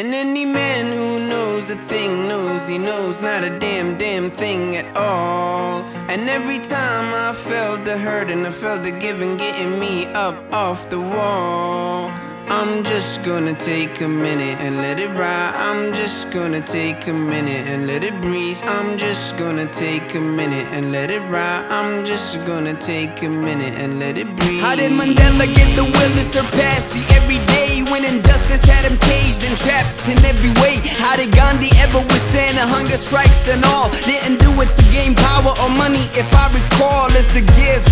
And any man who knows a thing knows he knows not a damn, damn thing at all. And every time I felt the hurt and I felt the giving getting me up off the wall. I'm just gonna take a minute and let it ride. I'm just gonna take a minute and let it breeze. I'm just gonna take a minute and let it ride. I'm just gonna take a minute and let it breathe. How did Mandela get the will to surpass the everyday when injustice had him caged and trapped in every way? How did Gandhi ever withstand the hunger strikes and all? Didn't do it to gain power or money, if I recall, it's the gift.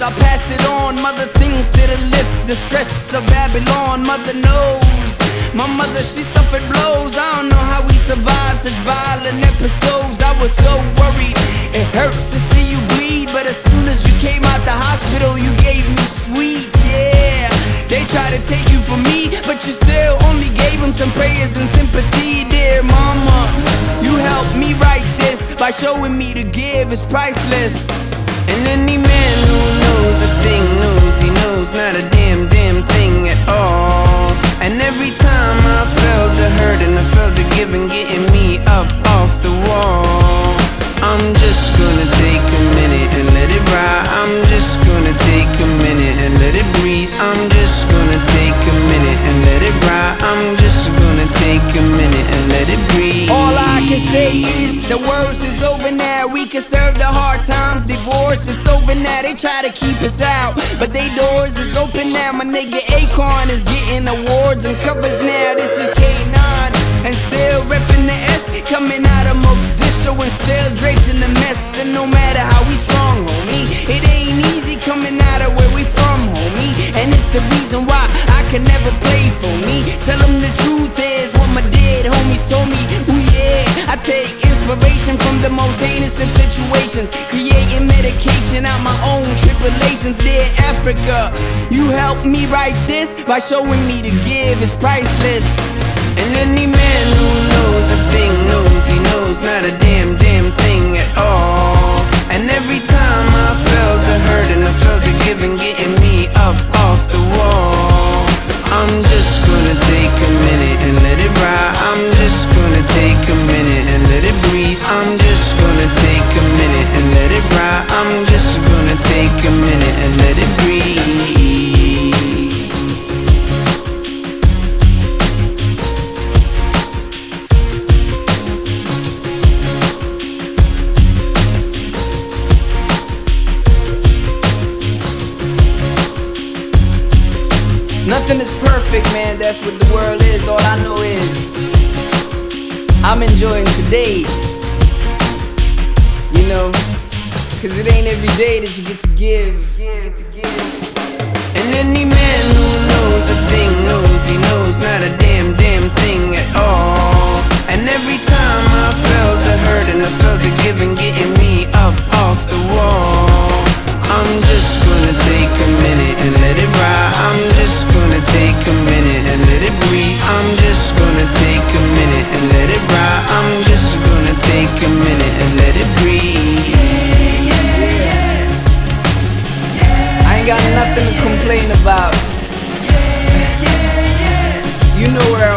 I pass it on. Mother thinks it'll lift the stress of Babylon. Mother knows. My mother, she suffered blows. I don't know how we survived such violent episodes. I was so worried. It hurt to see you bleed. But as soon as you came out the hospital, you gave me sweets. Yeah. They tried to take you from me, but you still only gave them some prayers and sympathy. Dear mama, you helped me write this by showing me to give is priceless. And any man who knows say is the worst is over now. We can serve the hard times, divorce, it's over now. They try to keep us out, but they doors is open now. My nigga Akon is getting awards and covers now. This is K'naan and still repping the S, coming out of Mogadishu and still draped in the mess. And no matter how we strong, homie, it ain't easy coming out of where we from, homie. And it's the reason why I can never inspiration from the most heinous of situations, creating medication out my own tribulations. Dear Africa, you helped me write this by showing me to give is priceless. And any man who knows a thing knows he knows I'm just gonna take a minute and let it ride. I'm just gonna take a minute and let it breathe. Nothing is perfect, man. That's what the world is. All I know is I'm enjoying today. Cause it ain't every day that you get to give. And any man You